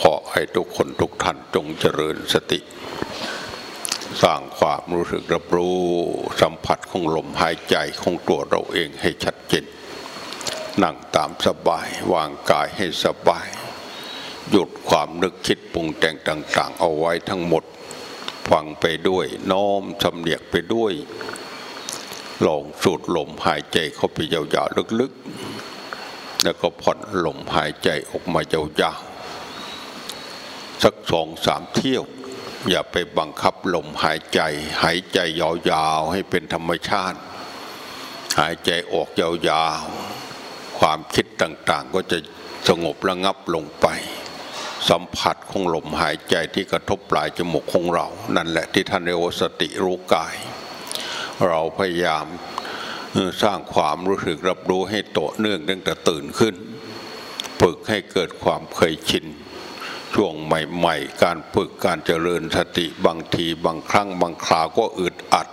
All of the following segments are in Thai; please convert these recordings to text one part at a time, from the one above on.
ขอให้ทุกคนทุกท่านจงเจริญสติ สร้างความรู้สึกรับรู้สัมผัสของลมหายใจของตัวเราเองให้ชัดเจนนั่งตามสบายวางกายให้สบาย หยุดความนึกคิดปรุงแต่งต่างๆ เอาไว้ทั้งหมด ฟังไปด้วยน้อมสำเนียกไปด้วย ลองสูดลมหายใจเข้าไปยาวๆลึกๆ แล้วก็ผ่อนลมหายใจออกมายาวๆสักสองสามเที่ยว อย่าไปบังคับลมหายใจ หายใจยาวๆให้เป็นธรรมชาติ หายใจออกยาวๆความคิดต่างๆ ก็จะสงบระงับลงไป สัมผัสของลมหายใจที่กระทบปลายจมูกของเรา นั่นแหละที่ท่านเรียกว่าสติรู้กาย เราพยายาม สร้างความรู้สึกรับรู้ให้โตเนื่องตั้งแต่ตื่นขึ้น ฝึกให้เกิดความเคยชิน ช่วงใหม่ ๆ การฝึกการเจริญสติบางทีบางครั้งบางคราวก็อึดอัด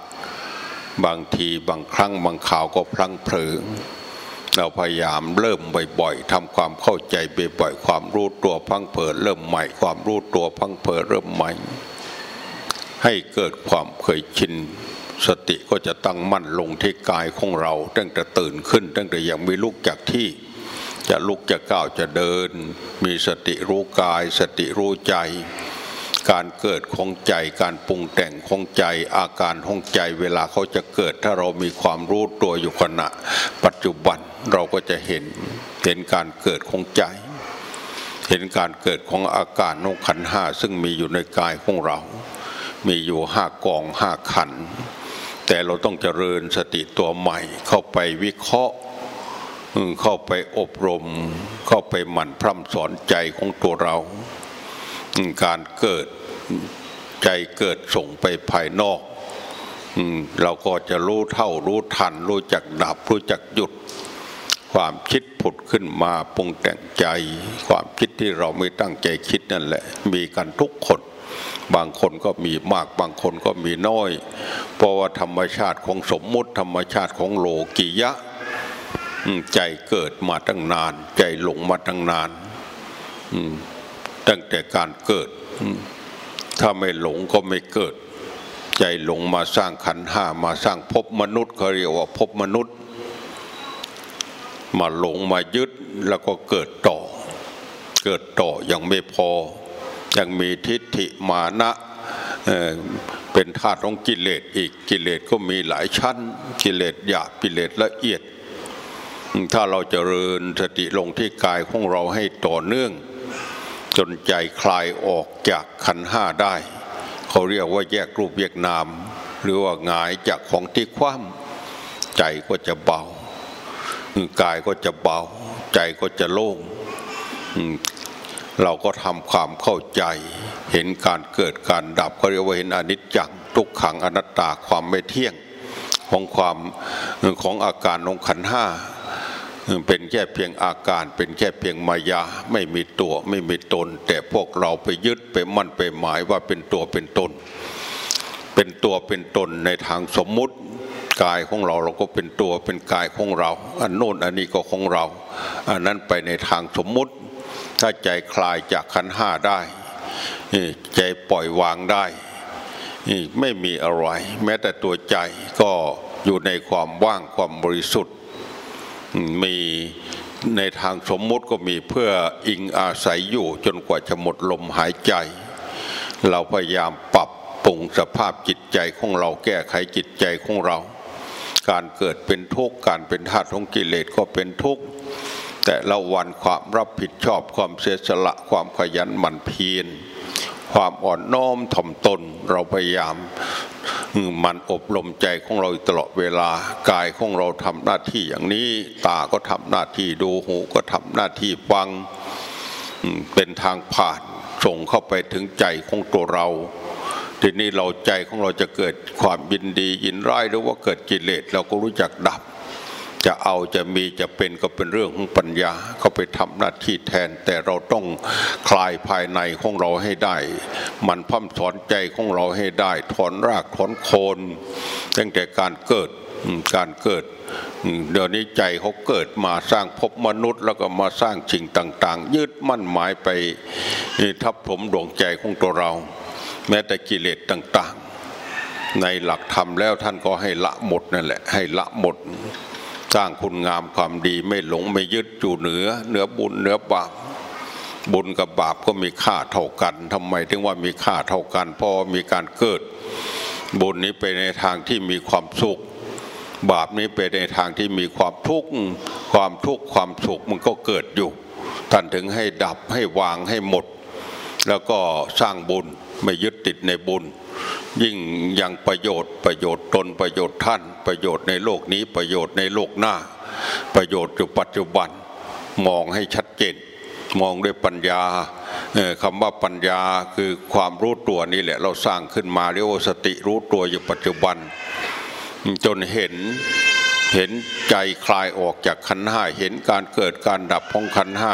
บางทีบางครั้งบางคราวก็พลั้งเผลอเราพยายามเริ่มบ่อยๆทำความเข้าใจบ่อยๆความรู้ตัวพังเผลอเริ่มใหม่ ความรู้ตัวพังเผลอเริ่มใหม่ ให้เกิดความเคยชิน สติก็จะตั้งมั่นลงที่กายของเรา ตั้งแต่ตื่นขึ้น ตั้งแต่ยังไม่ลุกจากที่ จะลุกจะก้าวจะเดิน มีสติรู้กาย สติรู้ใจ การเกิดของใจการปรุงแต่งของใจอาการของใจเวลาเขาจะเกิด ถ้าเรามีความรู้ตัวอยู่ขณะ ปัจจุบันเราก็จะเห็นเห็นการเกิดของใจ เห็นการเกิดของอาการนงขันห้าซึ่งมีอยู่ในกายของเรา มีอยู่ห้ากองห้าขัน แต่เราต้องเจริญสติตัวใหม่ เข้าไปวิเคราะห์เข้าไปอบรม เข้าไปหมั่นพร่ำสอนใจของตัวเรา การเกิดใจเกิดส่งไปภายนอกเราก็จะรู้เท่ารู้ทัน รู้จักดับ รู้จักหยุด ความคิดผุดขึ้นมาปรุงแต่งใจ ความคิดที่เราไม่ตั้งใจคิดนั่นแหละ มีกันทุกคน บางคนก็มีมากบางคนก็มีน้อย เพราะว่าธรรมชาติของสมมุติ ธรรมชาติของโลกิยะ ใจเกิดมาตั้งนาน ใจหลงมาตั้งนานตั้งแต่การเกิด ถ้าไม่หลงก็ไม่เกิด ใจหลงมาสร้างขันห้ามาสร้างภพมนุษย์เขาเรียกว่าภพมนุษย์ มาหลงมายึดแล้วก็เกิดต่อ เกิดต่อยังไม่พอ ยังมีทิฏฐิมานะเเป็นธาตุของกิเลสอีกกิเลสก็มีหลายชั้น กิเลสหยาบกิเลสละเอียด ถ้าเราจเจริญสติลงที่กายของเราให้ต่อเนื่อง จนใจคลายออกจากขันห้าได้ เขาเรียกว่าแยกรูปแยกนาม หรือว่าหงายจากของที่คว่ำใจก็จะเบากายก็จะเบา ใจก็จะโล่ง เราก็ทำความเข้าใจ เห็นการเกิดการดับเขาเรียกว่าเห็นอนิจจังทุกขังอนัตตาความไม่เที่ยงของความของอาการองขันห้าเป็นแค่เพียงอาการเป็นแค่เพียงมายาไม่มีตัวไม่มีตน แต่พวกเราไปยึดไปมั่นไปหมายว่าเป็นตัวเป็นตน เป็นตัวเป็นตนในทางสมมุติกายของเราเราก็เป็นตัวเป็นกายของเรา อันโน้นอันนี้ก็ของเรา อันนั้นไปในทางสมมุติ ถ้าใจคลายจากขันห้าได้ใจปล่อยวางได้ไม่มีอะไร แม้แต่ตัวใจก็อยู่ในความว่างความบริสุทธิ์ มีในทางสมมุติก็มีเพื่ออิงอาศัยอยู่จนกว่าจะหมดลมหายใจ เราพยายามปรับปรุงสภาพจิตใจของเราแก้ไขจิตใจของเรา การเกิดเป็นทุกข์การเป็นธาตุของกิเลสก็เป็นทุกข์ แต่ละวันความรับผิดชอบความเสียสละความขยันหมั่นเพียรความอ่อนน้อมถ่อมตนเราพยายามมันอบรมใจของเราตลอดเวลากายของเราทำหน้าที่อย่างนี้ ตาก็ทำหน้าที่ดูหูก็ทำหน้าที่ฟังเป็นทางผ่านส่งเข้าไปถึงใจของตัวเรา ทีนี้เราใจของเราจะเกิดความยินดียินร้ายหรือว่าเกิดกิเลสเราก็รู้จักดับ จะเอาจะมีจะเป็นก็เป็นเรื่องของปัญญาเขาไปทำหน้าที่แทน แต่เราต้องคลายภายในของเราให้ได้ มันพัฒสอนใจของเราให้ได้ ถอนรากถอนโคนตั้งแต่การเกิดการเกิดเดี๋ยวนี้ใจเขาเกิดมาสร้างภพมนุษย์ แล้วก็มาสร้างสิ่งต่าง ๆ ยึดมั่นหมายไปทับถมดวงใจของตัวเรา แม้แต่กิเลสต่าง ๆ ในหลักธรรมแล้วท่านก็ให้ละหมดนั่นแหละให้ละหมด สร้างคุณงามความดีไม่หลงไม่ยึดอยู่เหนือเหนือบุญเหนือบาปบุญกับบาปก็มีค่าเท่ากันทำไมถึงว่ามีค่าเท่ากันเพราะมีการเกิด บุญนี้ไปในทางที่มีความสุข บาปนี้ไปในทางที่มีความทุกข์ความทุกข์ความสุขมันก็เกิดอยู่ท่านถึงให้ดับให้วางให้หมด แล้วก็สร้างบุญไม่ยึดติดในบุญ ยิ่งยังประโยชน์ประโยชน์ตนประโยชน์ท่าน ประโยชน์ในโลกนี้ประโยชน์ในโลกหน้า ประโยชน์อยู่ปัจจุบันมองให้ชัดเจน มองด้วยปัญญาคำว่าปัญญาคือความรู้ตัวนี่แหละเราสร้างขึ้นมาเรียกว่าสติรู้ตัวอยู่ปัจจุบัน จนเห็นเห็นใจคลายออกจากขันห้าเห็นการเกิดการดับของขันห้า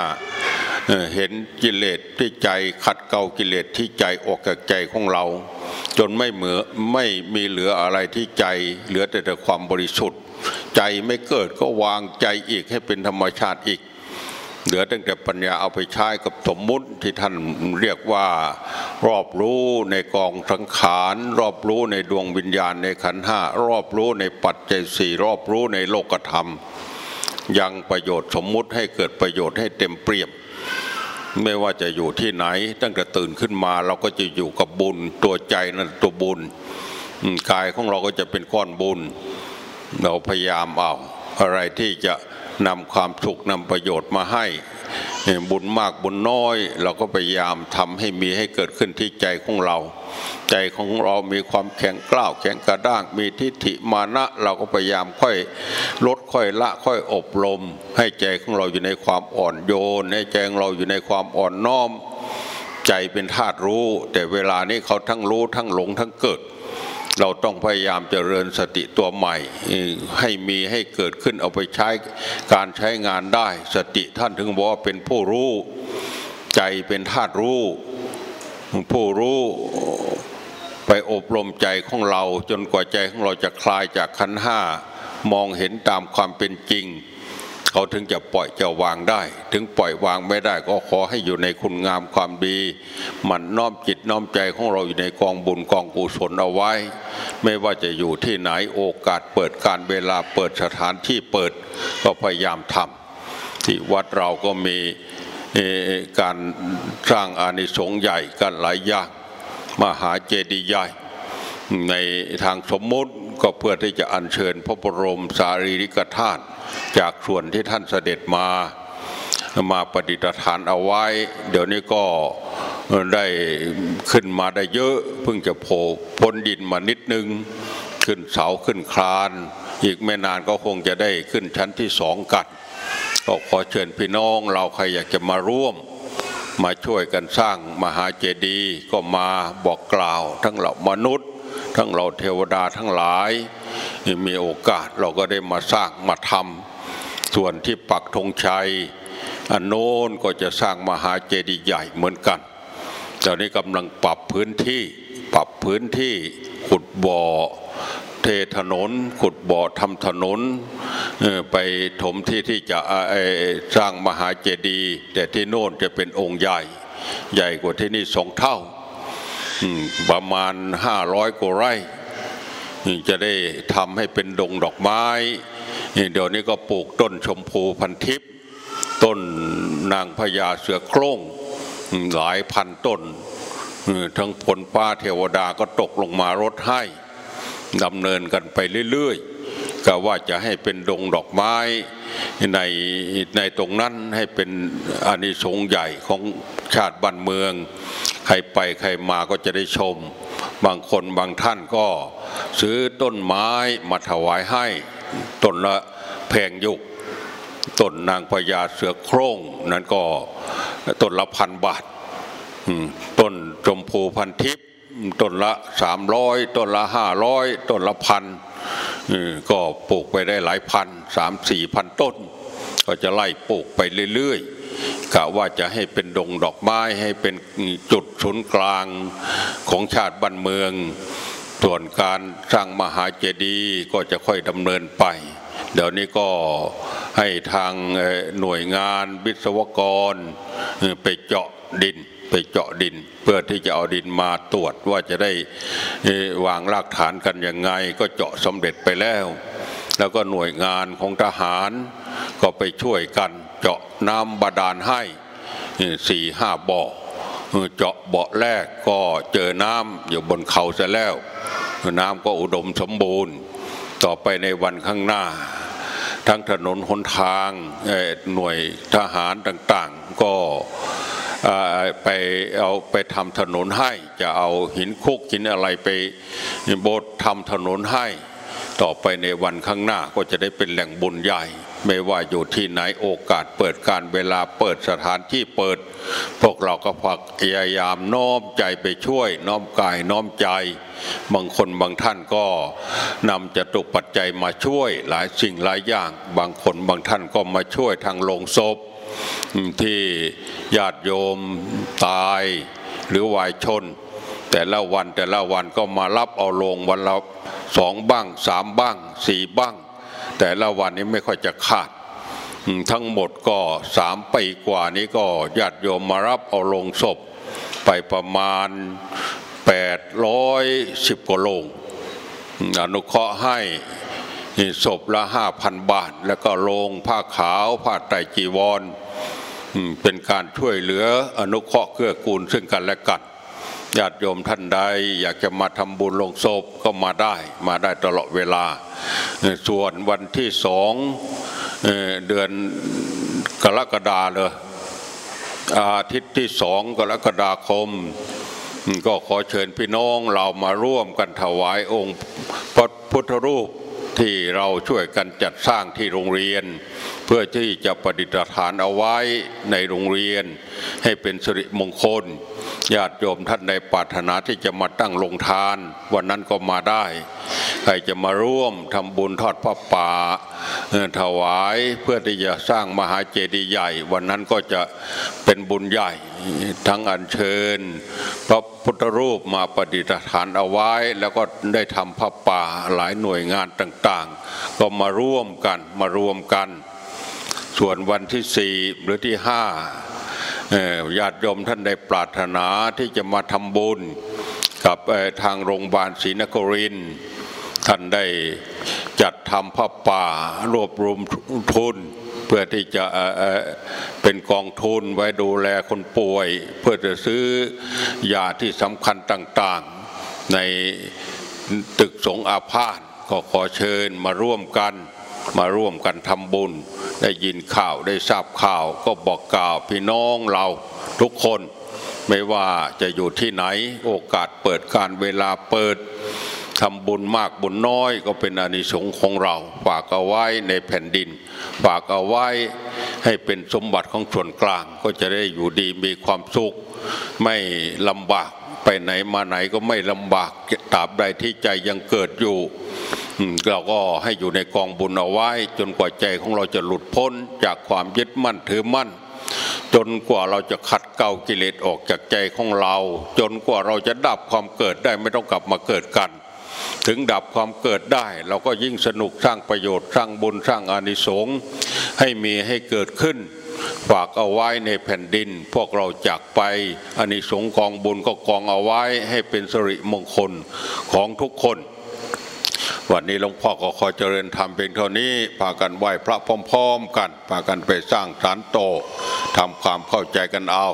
เห็นกิเลสที่ใจขัดเกลากิเลสที่ใจออกจากใจของเรา จนไม่เหมือไม่มีเหลืออะไรที่ใจ เหลือแต่แต่ความบริสุทธิ์ ใจไม่เกิดก็วางใจอีกให้เป็นธรรมชาติอีก เหลือตั้งแต่ปัญญาเอาไปใช้กับสมมุติที่ท่านเรียกว่า รอบรู้ในกองสังขารรอบรู้ในดวงวิญญาณในขันห้ารอบรู้ในปัจจัยสี่รอบรู้ในโลกธรรม ยังประโยชน์สมมุติให้เกิดประโยชน์ให้เต็มเปี่ยม ไม่ว่าจะอยู่ที่ไหน ตั้งแต่ตื่นขึ้นมาเราก็จะอยู่กับบุญ ตัวใจนั่นตัวบุญกายของเราก็จะเป็นก้อนบุญ เราพยายามเอาอะไรที่จะนำความสุขนำประโยชน์มาให้ บุญมากบุญน้อย เราก็พยายามทำให้มีให้เกิดขึ้นที่ใจของเรา ใจของเรามีความแข็งกล้าวแข็งกระด้างมีทิฏฐิมานะ เราก็พยายามค่อยลดค่อยละค่อยอบรม ให้ใจของเราอยู่ในความอ่อนโยนให้ใจของเราอยู่ในความอ่อนน้อม ใจเป็นธาตุรู้ แต่เวลานี้เขาทั้งรู้ทั้งหลงทั้งเกิด เราต้องพยายามเจริญสติตัวใหม่ ให้มีให้เกิดขึ้นเอาไปใช้การใช้งานได้ สติท่านถึงบอกว่าเป็นผู้รู้ ใจเป็นธาตุรู้ ผู้รู้ไปอบรมใจของเราจนกว่าใจของเราจะคลายจากขันห้ามองเห็นตามความเป็นจริง เขาถึงจะปล่อยจะวางได้ ถึงปล่อยวางไม่ได้ก็ขอให้อยู่ในคุณงามความดี มันน้อมจิตน้อมใจของเราอยู่ในกองบุญกองกุศลเอาไว้ ไม่ว่าจะอยู่ที่ไหนโอกาสเปิดการเวลาเปิดสถานที่เปิดก็พยายามทำที่วัดเราก็มีการสร้างอานิสงส์ใหญ่กันหลายอย่างมหาเจดีย์ใหญ่ในทางสมมติ ก็เพื่อที่จะอัญเชิญพระบรมสารีริกธาตุจากส่วนที่ท่านเสด็จมามาปฏิฐานเอาไว้ เดี๋ยวนี้ก็ได้ขึ้นมาได้เยอะเพิ่งจะโผล่พ้นดินมานิดนึง ขึ้นเสาขึ้นคลาน อีกไม่นานก็คงจะได้ขึ้นชั้นที่สองกันก็ขอเชิญพี่น้องเราใครอยากจะมาร่วม มาช่วยกันสร้างมหาเจดีย์ก็มาบอกกล่าว ทั้งเหล่ามนุษย์ ทั้งเหล่าเทวดาทั้งหลายมีโอกาสเราก็ได้มาสร้างมาทำส่วนที่ปักธงชัยอันโน้นก็จะสร้างมหาเจดีย์ใหญ่เหมือนกันตอนนี้กำลังปรับพื้นที่ปรับพื้นที่ขุดบ่อเทถนนขุดบ่อทำถนนไปถมที่ที่จะสร้างมหาเจดีย์แต่ที่โน่นจะเป็นองค์ใหญ่ ใหญ่กว่าที่นี่สองเท่า ประมาณห้าร้อยกว่าไร่จะได้ทำให้เป็นดงดอกไม้ เดี๋ยวนี้ก็ปลูกต้นชมพูพันทิพย์ต้นนางพญาเสือโคร่งหลายพันต้น ทั้งผลฟ้าเทวดาก็ตกลงมารดให้ดำเนินกันไปเรื่อยๆก็ว่าจะให้เป็นดงดอกไม้ในในตรงนั้นให้เป็นอานิสงส์ใหญ่ของชาติบ้านเมือง ใครไปใครมาก็จะได้ชม บางคนบางท่านก็ซื้อต้นไม้มาถวายให้ต้นละแพงยุกต้นนางพญาเสือโคร่งนั้นก็ต้นละพันบาทต้นชมพูพันทิพย์ต้นละสามร้อยต้นละห้าร้อยต้นละพันก็ปลูกไปได้หลายพันสามสี่พันต้น ก็จะไล่ปลูกไปเรื่อยๆ กะว่าจะให้เป็นดงดอกไม้ให้เป็นจุดศูนย์กลางของชาติบ้านเมือง ส่วนการสร้างมหาเจดีย์ก็จะค่อยดำเนินไป เดี๋ยวนี้ก็ให้ทางหน่วยงานวิศวกรไปเจาะดินไปเจาะดินเพื่อที่จะเอาดินมาตรวจว่าจะได้วางรากฐานกันยังไง ก็เจาะสำเร็จไปแล้ว แล้วก็หน่วยงานของทหาร ก็ไปช่วยกันเจาะน้ำบาดาลให้สี่ห้าบ่อเจาะเบาะแรกก็เจอน้ำอยู่บนเขาเสียแล้ว น้ำก็อุดมสมบูรณ์ ต่อไปในวันข้างหน้า ทั้งถนนหนทางหน่วยทหารต่างๆ ก็ไปเอาไปทำถนนให้ จะเอาหินคุกหินอะไรไปโบสทำถนนให้ ต่อไปในวันข้างหน้าก็จะได้เป็นแหล่งบุญใหญ่ ไม่ว่าอยู่ที่ไหนโอกาสเปิดการเวลาเปิดสถานที่เปิด พวกเราก็พยายามน้อมใจไปช่วย น้อมกายน้อมใจ บางคนบางท่านก็นำจตุปัจจัยมาช่วยหลายสิ่งหลายอย่าง บางคนบางท่านก็มาช่วยทางโลงศพที่ญาติโยมตายหรือวายชน แต่ละวันแต่ละวันก็มารับเอาลงวันละ สองบ้างสามบ้างสี่บ้าง แต่ละวันนี้ไม่ค่อยจะขาด ทั้งหมดก็สามปีกว่านี้ก็ญาติโยมมารับเอาลงศพไปประมาณแปดร้อยสิบกว่าโลงอนุเคราะห์ให้ศพละห้าพันบาท แล้วก็ลงผ้าขาวผ้าไตรจีวร เป็นการช่วยเหลืออนุเคราะห์เกื้อกูลซึ่งกันและกัน ญาติโยมท่านใดอยากจะมาทำบุญลงศพก็มาได้ มาได้ตลอดเวลา ส่วนวันที่สองเดือนกรกฎาเลยอาทิตย์ที่สองกรกฎาคม ก็ขอเชิญพี่น้องเรามาร่วมกันถวายองค์พระพุทธรูปที่เราช่วยกันจัดสร้างที่โรงเรียน เพื่อที่จะประดิษฐานเอาไว้ในโรงเรียน ให้เป็นสิริมงคล ญาติโยมท่านในปรารถนาที่จะมาตั้งลงทาน วันนั้นก็มาได้ ใครจะมาร่วมทำบุญทอดพระป่าถวายเพื่อที่จะสร้างมหาเจดีย์ใหญ่ วันนั้นก็จะเป็นบุญใหญ่ ทั้งอัญเชิญ พระพุทธรูปมาประดิษฐานเอาไว้ แล้วก็ได้ทำพระป่าหลายหน่วยงานต่างๆ ก็มาร่วมกันมารวมกัน ส่วนวันที่สี่หรือที่ห้า ญาติโยมท่านได้ปรารถนาที่จะมาทำบุญกับทางโรงพยาบาลศรีนครินท่านได้จัดทำผ้าป่ารวบรวมทุน เพื่อที่จะเป็นกองทุนไว้ดูแลคนป่วย เพื่อจะซื้อยาที่สำคัญต่างๆ ในตึกสงอาพาธก็ขอเชิญมาร่วมกัน มาร่วมกันทำบุญ ได้ยินข่าวได้ทราบข่าวก็บอกกล่าวพี่น้องเราทุกคน ไม่ว่าจะอยู่ที่ไหนโอกาสเปิดการเวลาเปิดทำบุญมากบุญน้อยก็เป็นอานิสงส์ของเราฝากเอาไว้ในแผ่นดิน ฝากเอาไว้ให้เป็นสมบัติของส่วนกลางก็จะได้อยู่ดีมีความสุข ไม่ลำบากไปไหนมาไหนก็ไม่ลำบากตราบใดที่ใจยังเกิดอยู่ เราก็ให้อยู่ในกองบุญเอาไว้ จนกว่าใจของเราจะหลุดพ้นจากความยึดมั่นถือมั่น จนกว่าเราจะขัดเกลากิเลสออกจากใจของเรา จนกว่าเราจะดับความเกิดได้ไม่ต้องกลับมาเกิดกัน ถึงดับความเกิดได้ เราก็ยิ่งสนุกสร้างประโยชน์สร้างบุญสร้างอานิสงส์ให้มีให้เกิดขึ้นฝากเอาไว้ในแผ่นดิน พวกเราจากไปอานิสงส์กองบุญก็กองเอาไว้ให้เป็นสิริมงคลของทุกคน วันนี้หลวงพ่อก็ขอเจริญธรรมเพียงเท่านี้พากันไหว้พระพร้อมๆกันพากันไปสร้างฐานโตทำความเข้าใจกันเอา